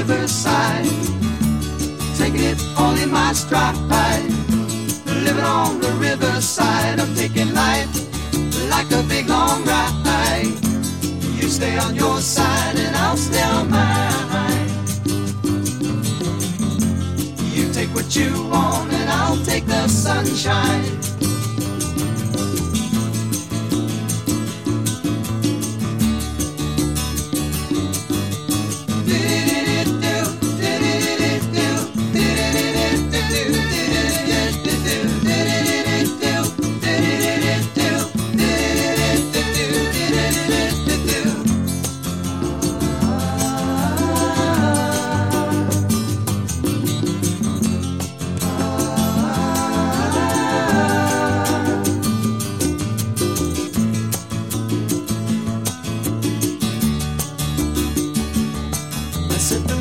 riverside, taking it all in my stride. Living on the riverside, I'm taking life like a big long ride. You stay on your side and I'll stay on mine. You take what you want and I'll take the sunshine. The